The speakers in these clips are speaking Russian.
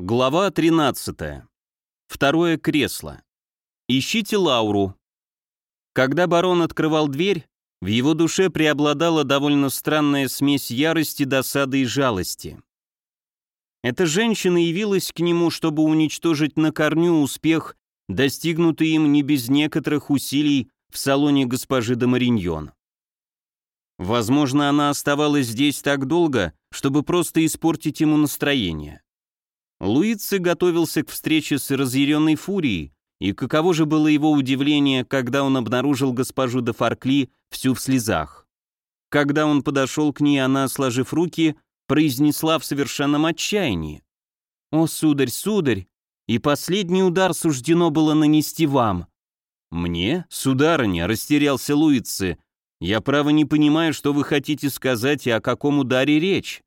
Глава 13. Второе кресло. Ищите Лауру. Когда барон открывал дверь, в его душе преобладала довольно странная смесь ярости, досады и жалости. Эта женщина явилась к нему, чтобы уничтожить на корню успех, достигнутый им не без некоторых усилий в салоне госпожи де Мариньон. Возможно, она оставалась здесь так долго, чтобы просто испортить ему настроение. Луици готовился к встрече с разъяренной фурией, и каково же было его удивление, когда он обнаружил госпожу де Фаркли всю в слезах. Когда он подошел к ней, она, сложив руки, произнесла в совершенном отчаянии. «О, сударь, сударь, и последний удар суждено было нанести вам». «Мне, сударыня», — растерялся Луицы, — «я право не понимаю, что вы хотите сказать и о каком ударе речь».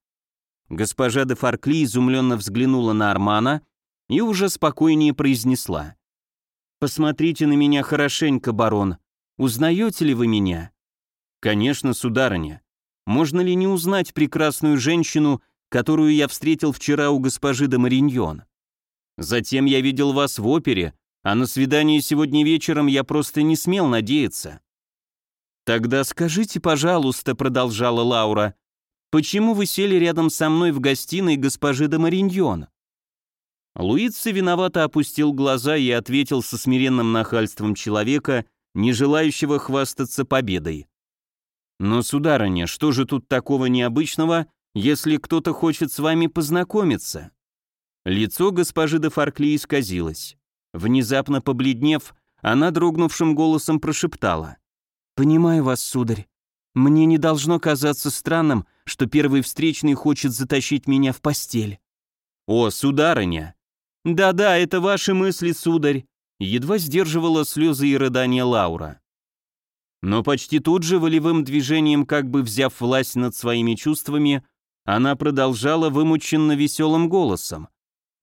Госпожа де Фаркли изумленно взглянула на Армана и уже спокойнее произнесла. «Посмотрите на меня хорошенько, барон. Узнаете ли вы меня?» «Конечно, сударыня. Можно ли не узнать прекрасную женщину, которую я встретил вчера у госпожи де Мариньон? Затем я видел вас в опере, а на свидание сегодня вечером я просто не смел надеяться». «Тогда скажите, пожалуйста», — продолжала Лаура, Почему вы сели рядом со мной в гостиной госпожи де Мариньон?» Луици виновато опустил глаза и ответил со смиренным нахальством человека, не желающего хвастаться победой. «Но, сударыня, что же тут такого необычного, если кто-то хочет с вами познакомиться?» Лицо госпожи де Фаркли исказилось. Внезапно побледнев, она дрогнувшим голосом прошептала. «Понимаю вас, сударь. Мне не должно казаться странным, что первый встречный хочет затащить меня в постель. О, сударыня! Да-да, это ваши мысли, сударь. Едва сдерживала слезы и рыдания Лаура. Но почти тут же волевым движением, как бы взяв власть над своими чувствами, она продолжала вымученно веселым голосом.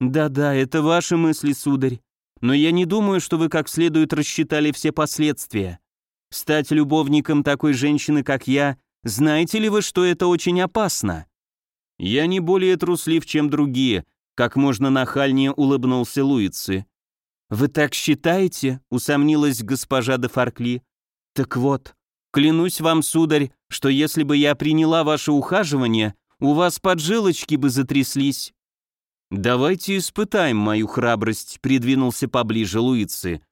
«Да-да, это ваши мысли, сударь, но я не думаю, что вы как следует рассчитали все последствия. Стать любовником такой женщины, как я, знаете ли вы, что это очень опасно? Я не более труслив, чем другие, как можно нахальнее улыбнулся Луицы. Вы так считаете? усомнилась госпожа де Фаркли. Так вот, клянусь вам, сударь, что если бы я приняла ваше ухаживание, у вас поджилочки бы затряслись. Давайте испытаем мою храбрость, придвинулся поближе Луицы.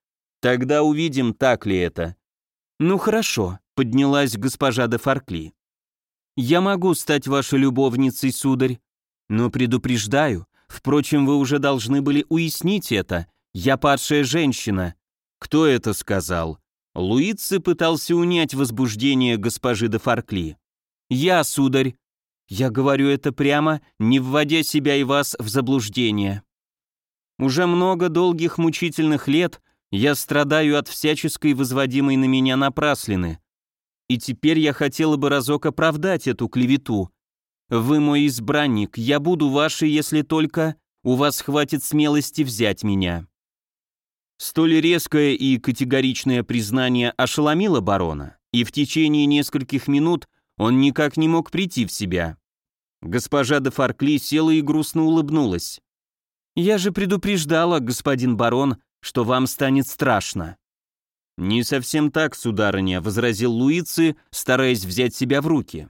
Тогда увидим, так ли это. «Ну хорошо», — поднялась госпожа де Фаркли. «Я могу стать вашей любовницей, сударь, но предупреждаю, впрочем, вы уже должны были уяснить это, я падшая женщина». «Кто это сказал?» Луици пытался унять возбуждение госпожи де Фаркли. «Я, сударь. Я говорю это прямо, не вводя себя и вас в заблуждение. Уже много долгих мучительных лет я страдаю от всяческой возводимой на меня напраслины. И теперь я хотела бы разок оправдать эту клевету. Вы мой избранник, я буду вашей, если только у вас хватит смелости взять меня». Столь резкое и категоричное признание ошеломило барона, и в течение нескольких минут он никак не мог прийти в себя. Госпожа де Фаркли села и грустно улыбнулась. «Я же предупреждала, господин барон, что вам станет страшно». «Не совсем так, сударыня», — возразил Луици, стараясь взять себя в руки.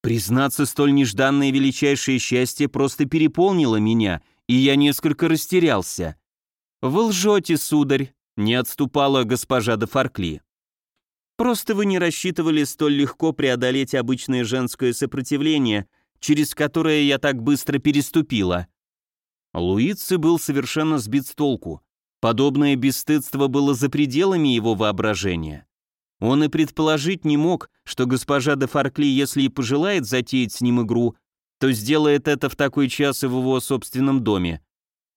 «Признаться, столь нежданное величайшее счастье просто переполнило меня, и я несколько растерялся. Вы лжете, сударь», — не отступала госпожа де Фаркли. «Просто вы не рассчитывали столь легко преодолеть обычное женское сопротивление, через которое я так быстро переступила». Луици был совершенно сбит с толку. Подобное бесстыдство было за пределами его воображения. Он и предположить не мог, что госпожа де Фаркли, если и пожелает затеять с ним игру, то сделает это в такой час и в его собственном доме.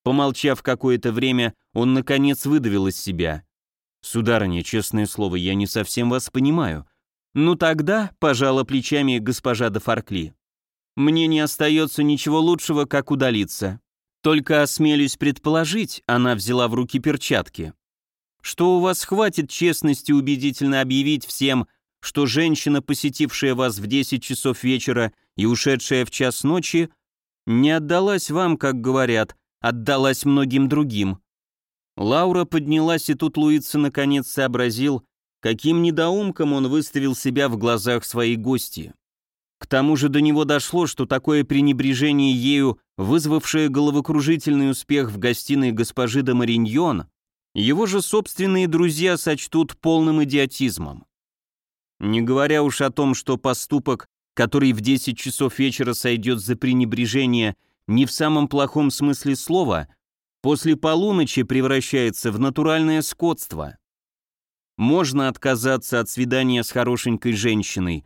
Помолчав какое-то время, он, наконец, выдавил из себя. «Сударыня, честное слово, я не совсем вас понимаю». «Ну тогда», — пожала плечами госпожа де Фаркли, «мне не остается ничего лучшего, как удалиться. Только осмелюсь предположить, она взяла в руки перчатки, что у вас хватит честности убедительно объявить всем, что женщина, посетившая вас в 10 часов вечера и ушедшая в час ночи, Не отдалась вам, как говорят, отдалась многим другим. Лаура поднялась, и тут Луица наконец сообразил, каким недоумком он выставил себя в глазах своей гости. К тому же до него дошло, что такое пренебрежение ею, вызвавшее головокружительный успех в гостиной госпожи де Мариньон, его же собственные друзья сочтут полным идиотизмом. Не говоря уж о том, что поступок, который в 10 часов вечера сойдет за пренебрежение не в самом плохом смысле слова, после полуночи превращается в натуральное скотство. Можно отказаться от свидания с хорошенькой женщиной,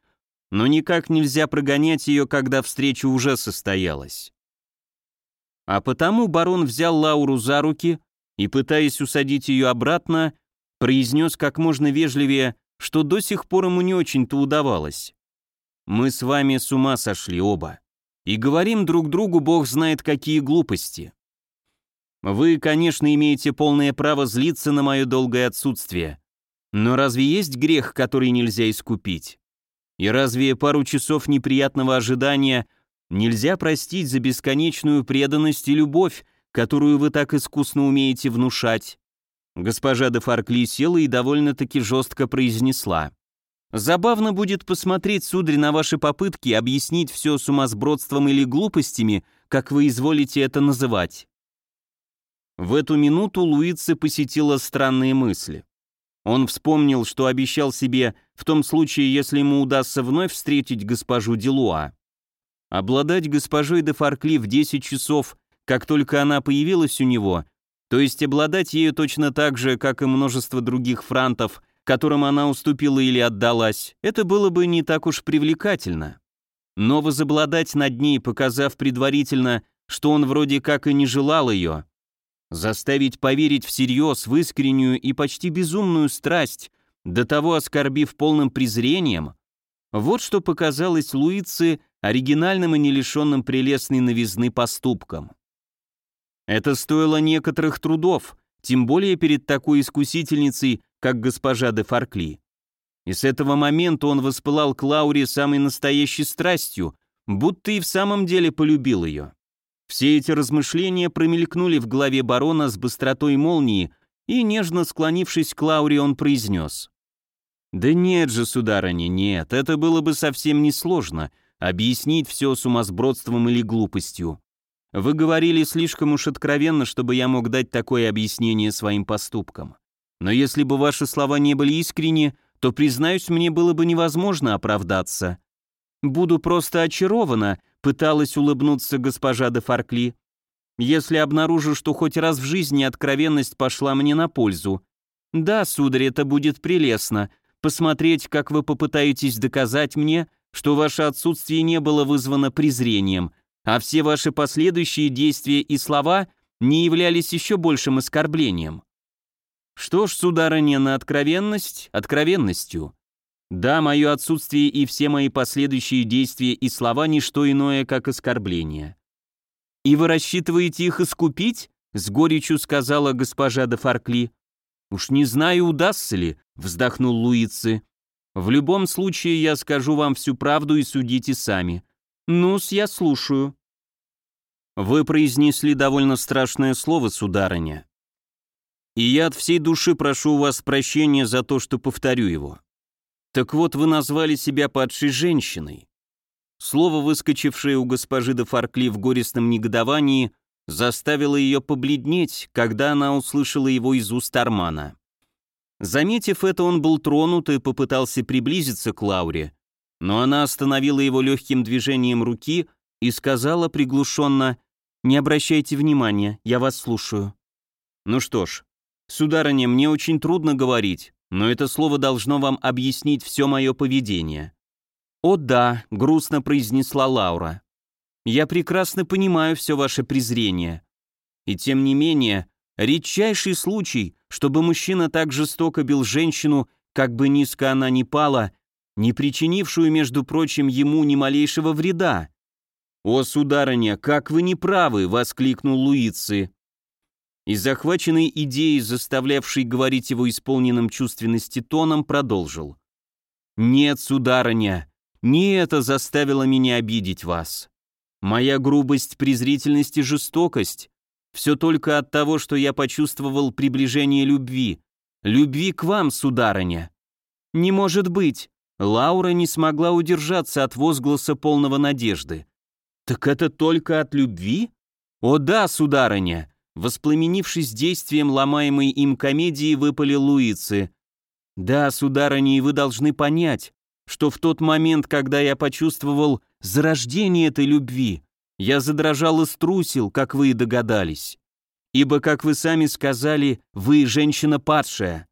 но никак нельзя прогонять ее, когда встреча уже состоялась. А потому барон взял Лауру за руки и, пытаясь усадить ее обратно, произнес как можно вежливее, что до сих пор ему не очень-то удавалось. «Мы с вами с ума сошли оба, и говорим друг другу бог знает какие глупости. Вы, конечно, имеете полное право злиться на мое долгое отсутствие, но разве есть грех, который нельзя искупить? И разве пару часов неприятного ожидания нельзя простить за бесконечную преданность и любовь, которую вы так искусно умеете внушать?» Госпожа де Фаркли села и довольно-таки жестко произнесла. «Забавно будет посмотреть, сударь, на ваши попытки объяснить все сумасбродством или глупостями, как вы изволите это называть». В эту минуту Луица посетила странные мысли. Он вспомнил, что обещал себе в том случае, если ему удастся вновь встретить госпожу Делуа. Обладать госпожой де Фаркли в 10 часов, как только она появилась у него, то есть обладать ею точно так же, как и множество других франтов, которым она уступила или отдалась, это было бы не так уж привлекательно. Но возобладать над ней, показав предварительно, что он вроде как и не желал ее, заставить поверить всерьез в искреннюю и почти безумную страсть, до того оскорбив полным презрением, вот что показалось Луице оригинальным и не лишенным прелестной новизны поступком. Это стоило некоторых трудов, тем более перед такой искусительницей, как госпожа де Фаркли. И с этого момента он воспылал к Лауре самой настоящей страстью, будто и в самом деле полюбил ее. Все эти размышления промелькнули в голове барона с быстротой молнии, и, нежно склонившись к Лауре, он произнес. «Да нет же, сударыня, нет, это было бы совсем несложно, объяснить все сумасбродством или глупостью. Вы говорили слишком уж откровенно, чтобы я мог дать такое объяснение своим поступкам. Но если бы ваши слова не были искренни, то, признаюсь, мне было бы невозможно оправдаться. Буду просто очарована, пыталась улыбнуться госпожа де Фаркли. Если обнаружу, что хоть раз в жизни откровенность пошла мне на пользу. Да, сударь, это будет прелестно. Посмотреть, как вы попытаетесь доказать мне, что ваше отсутствие не было вызвано презрением, а все ваши последующие действия и слова не являлись еще большим оскорблением. Что ж, сударыня, на откровенность откровенностью. Да, мое отсутствие и все мои последующие действия и слова – не что иное, как оскорбление. «И вы рассчитываете их искупить?» – с горечью сказала госпожа де Фаркли. «Уж не знаю, удастся ли», – вздохнул Луицы. «В любом случае я скажу вам всю правду и судите сами. Ну-с, я слушаю». «Вы произнесли довольно страшное слово, сударыня. И я от всей души прошу у вас прощения за то, что повторю его. Так вот, вы назвали себя падшей женщиной. Слово, выскочившее у госпожи де Фаркли в горестном негодовании, заставило ее побледнеть, когда она услышала его из уст Армана. Заметив это, он был тронут и попытался приблизиться к Лауре, но она остановила его легким движением руки и сказала приглушенно «Не обращайте внимания, я вас слушаю». «Ну что ж, сударыня, мне очень трудно говорить, но это слово должно вам объяснить все мое поведение». «О да», — грустно произнесла Лаура. «Я прекрасно понимаю все ваше презрение. И тем не менее, редчайший случай, чтобы мужчина так жестоко бил женщину, как бы низко она ни пала, не причинившую, между прочим, ему ни малейшего вреда». «О, сударыня, как вы не правы!» — воскликнул Луицы и, захваченный идеей, заставлявшей говорить его исполненным чувственности тоном, продолжил. «Нет, сударыня, не это заставило меня обидеть вас. Моя грубость, презрительность и жестокость — все только от того, что я почувствовал приближение любви. Любви к вам, сударыня. Не может быть. Лаура не смогла удержаться от возгласа полного надежды. Так это только от любви? О да, сударыня. Воспламенившись действием ломаемой им комедии, выпали Луицы. Да, сударыня, и вы должны понять, что в тот момент, когда я почувствовал зарождение этой любви, я задрожал и струсил, как вы и догадались. Ибо, как вы сами сказали, вы женщина падшая.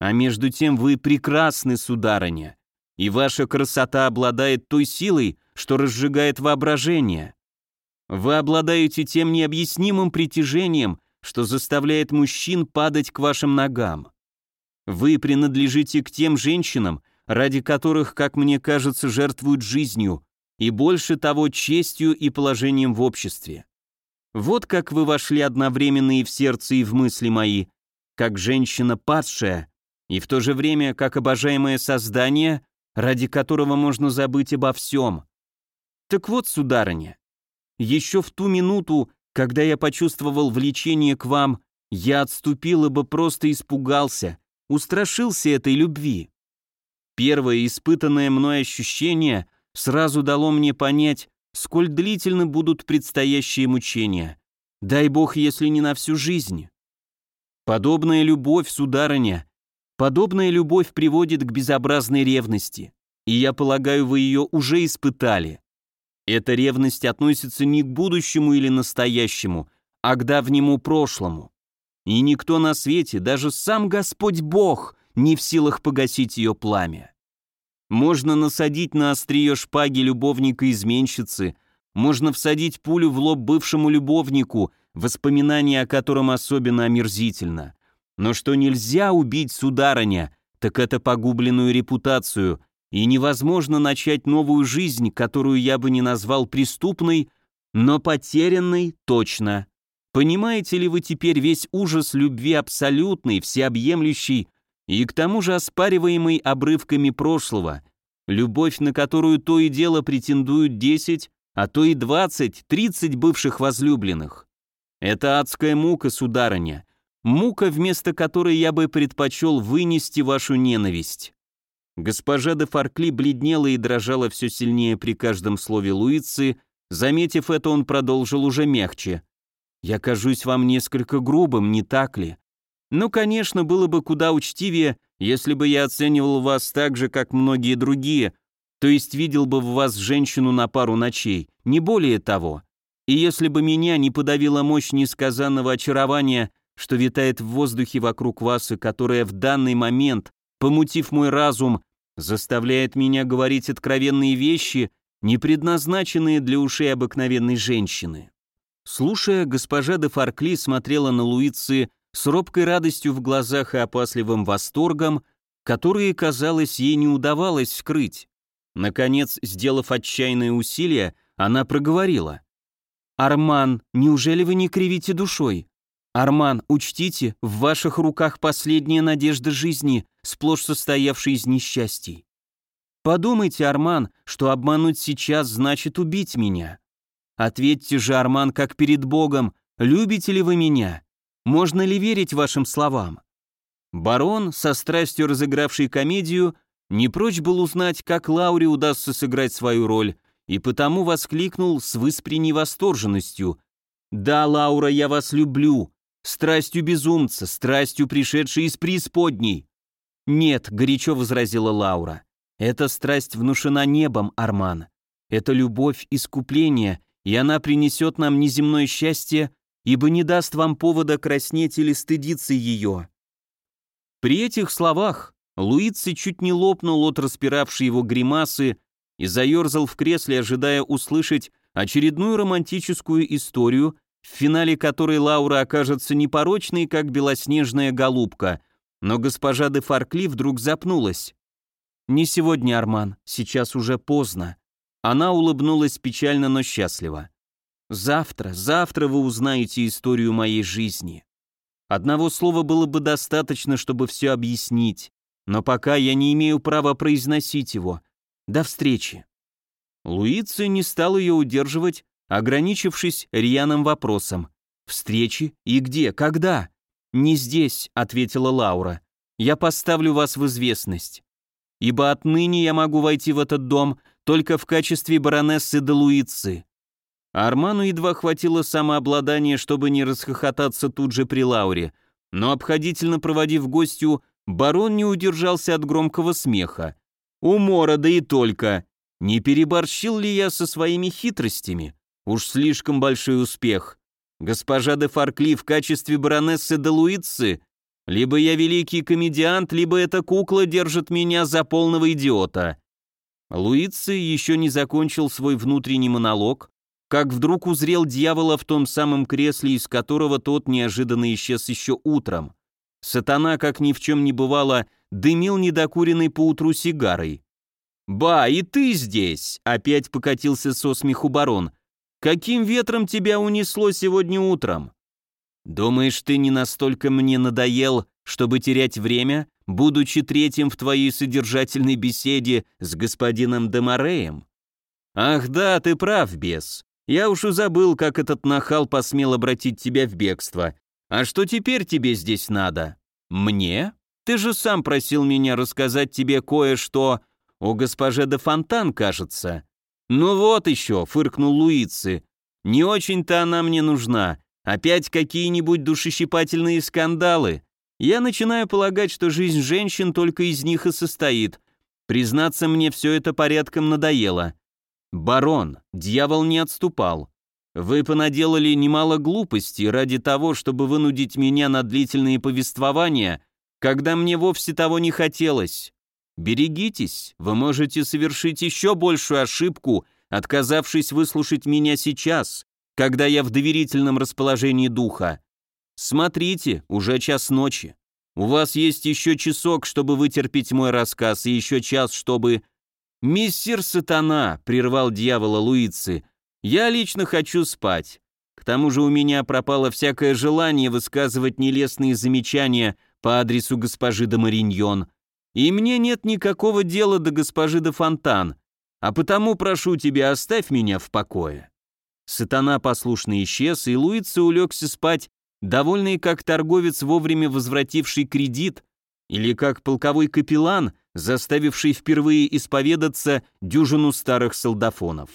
А между тем вы прекрасны, сударыня, и ваша красота обладает той силой, что разжигает воображение. Вы обладаете тем необъяснимым притяжением, что заставляет мужчин падать к вашим ногам. Вы принадлежите к тем женщинам, ради которых, как мне кажется, жертвуют жизнью, и больше того честью и положением в обществе. Вот как вы вошли одновременно и в сердце, и в мысли мои, как женщина падшая, и в то же время как обожаемое создание, ради которого можно забыть обо всем. Так вот, сударыня, еще в ту минуту, когда я почувствовал влечение к вам, я отступил, ибо просто испугался, устрашился этой любви. Первое испытанное мной ощущение сразу дало мне понять, сколь длительны будут предстоящие мучения. Дай бог, если не на всю жизнь. Подобная любовь, сударыня, подобная любовь приводит к безобразной ревности, и я полагаю, вы ее уже испытали. Эта ревность относится не к будущему или настоящему, а к давнему прошлому. И никто на свете, даже сам Господь Бог, не в силах погасить ее пламя. Можно насадить на острие шпаги любовника-изменщицы, можно всадить пулю в лоб бывшему любовнику, воспоминание о котором особенно омерзительно. Но что нельзя убить, сударыня, так это погубленную репутацию, и невозможно начать новую жизнь, которую я бы не назвал преступной, но потерянной точно. Понимаете ли вы теперь весь ужас любви абсолютной, всеобъемлющей и к тому же оспариваемой обрывками прошлого, любовь, на которую то и дело претендуют 10, а то и 20, 30 бывших возлюбленных? Это адская мука, сударыня, мука, вместо которой я бы предпочел вынести вашу ненависть. Госпожа де Фаркли бледнела и дрожала все сильнее при каждом слове Луицы, заметив это, он продолжил уже мягче. «Я кажусь вам несколько грубым, не так ли? Ну, конечно, было бы куда учтивее, если бы я оценивал вас так же, как многие другие, то есть видел бы в вас женщину на пару ночей, не более того. И если бы меня не подавила мощь несказанного очарования, что витает в воздухе вокруг вас и которое в данный момент помутив мой разум, заставляет меня говорить откровенные вещи, не предназначенные для ушей обыкновенной женщины. Слушая, госпожа де Фаркли смотрела на Луицы с робкой радостью в глазах и опасливым восторгом, которые, казалось, ей не удавалось скрыть. Наконец, сделав отчаянное усилие, она проговорила. «Арман, неужели вы не кривите душой? Арман, учтите, в ваших руках последняя надежда жизни, сплошь состоявшей из несчастий. Подумайте, Арман, что обмануть сейчас значит убить меня. Ответьте же, Арман, как перед Богом, любите ли вы меня? Можно ли верить вашим словам? Барон, со страстью разыгравший комедию, не прочь был узнать, как Лауре удастся сыграть свою роль, и потому воскликнул с выспренней восторженностью. «Да, Лаура, я вас люблю, страстью безумца, страстью, пришедшей из преисподней». «Нет», — горячо возразила Лаура, — «эта страсть внушена небом, Арман. Это любовь искупление, и она принесет нам неземное счастье, ибо не даст вам повода краснеть или стыдиться ее». При этих словах Луици чуть не лопнул от распиравшей его гримасы и заерзал в кресле, ожидая услышать очередную романтическую историю, в финале которой Лаура окажется непорочной, как белоснежная голубка, но госпожа де Фаркли вдруг запнулась. «Не сегодня, Арман, сейчас уже поздно». Она улыбнулась печально, но счастливо. «Завтра, завтра вы узнаете историю моей жизни. Одного слова было бы достаточно, чтобы все объяснить, но пока я не имею права произносить его. До встречи». Луица не стал ее удерживать, ограничившись рьяным вопросом. «Встречи? И где? Когда?» «Не здесь», — ответила Лаура. «Я поставлю вас в известность. Ибо отныне я могу войти в этот дом только в качестве баронессы де Луицы». Арману едва хватило самообладания, чтобы не расхохотаться тут же при Лауре, но обходительно проводив гостью, барон не удержался от громкого смеха. «Умора, да и только! Не переборщил ли я со своими хитростями? Уж слишком большой успех. Госпожа де Фаркли в качестве баронессы де Луицы? Либо я великий комедиант, либо эта кукла держит меня за полного идиота». Луици еще не закончил свой внутренний монолог, как вдруг узрел дьявола в том самом кресле, из которого тот неожиданно исчез еще утром. Сатана, как ни в чем не бывало, дымил недокуренной поутру сигарой. «Ба, и ты здесь!» — опять покатился со смеху барон. «Каким ветром тебя унесло сегодня утром?» «Думаешь, ты не настолько мне надоел, чтобы терять время, будучи третьим в твоей содержательной беседе с господином Демареем?» «Ах да, ты прав, бес. Я уж и забыл, как этот нахал посмел обратить тебя в бегство. А что теперь тебе здесь надо? Мне? Ты же сам просил меня рассказать тебе кое-что о госпоже де Фонтан, кажется. Ну вот еще, фыркнул Луицы. Не очень-то она мне нужна. Опять какие-нибудь душещипательные скандалы. Я начинаю полагать, что жизнь женщин только из них и состоит. Признаться, мне все это порядком надоело. «Барон, дьявол не отступал. Вы понаделали немало глупостей ради того, чтобы вынудить меня на длительные повествования, когда мне вовсе того не хотелось. Берегитесь, вы можете совершить еще большую ошибку, отказавшись выслушать меня сейчас, когда я в доверительном расположении духа. Смотрите, уже час ночи. У вас есть еще часок, чтобы вытерпеть мой рассказ, и еще час, чтобы «Миссир Сатана», — прервал дьявола Луицы, — «я лично хочу спать. К тому же у меня пропало всякое желание высказывать нелестные замечания по адресу госпожи де Мариньон, и мне нет никакого дела до госпожи де Фонтан, а потому прошу тебя, оставь меня в покое». Сатана послушно исчез, и Луица улегся спать, довольный как торговец, вовремя возвративший кредит, или как полковой капеллан, заставивший впервые исповедаться дюжину старых солдафонов.